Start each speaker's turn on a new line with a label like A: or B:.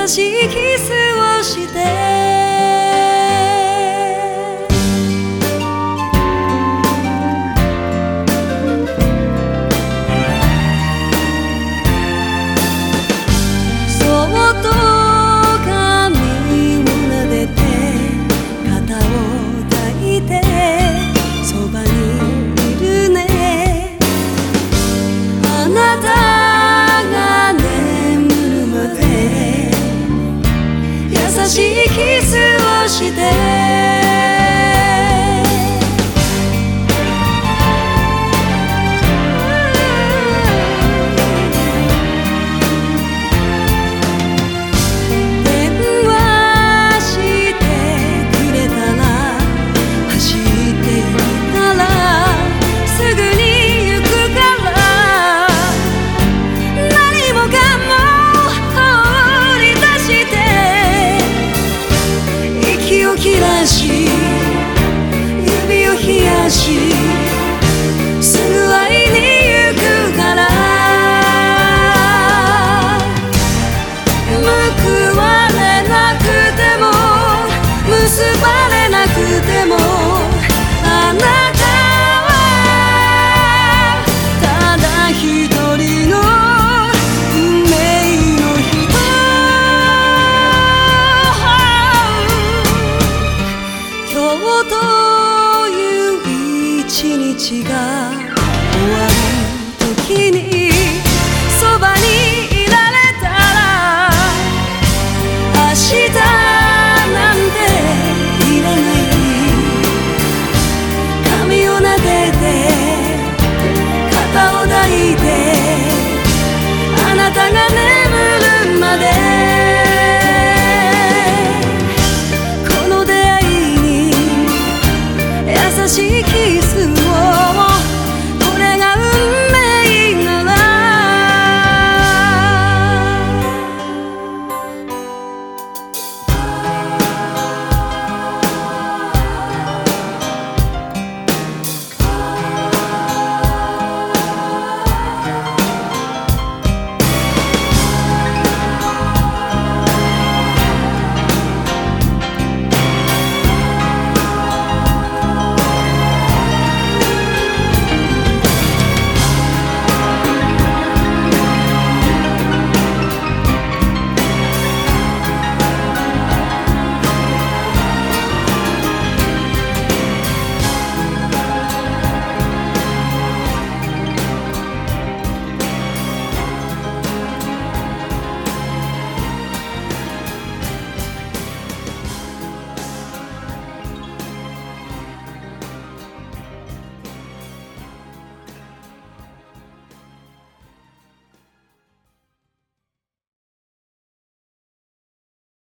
A: 優しいキスをして。手を抱いて。して日が終わる時にそばにいられたら明日なんていらない髪を撫でて肩を抱いてあなたが眠るまでこの出会いに優しいキス